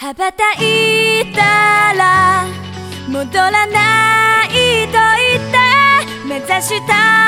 羽ばたいたら戻らないと言って目指した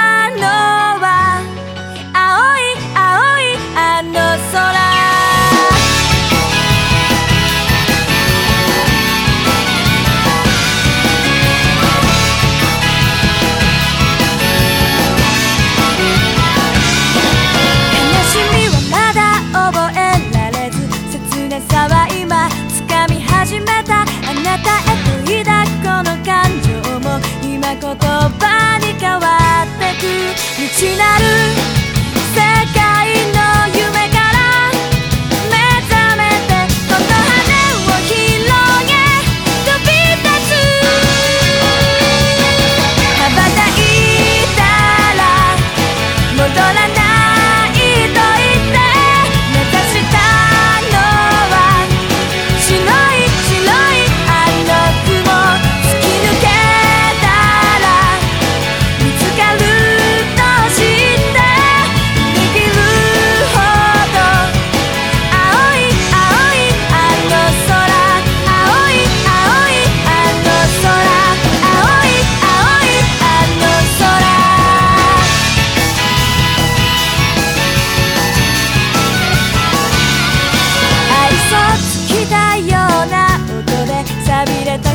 cotorra. びれた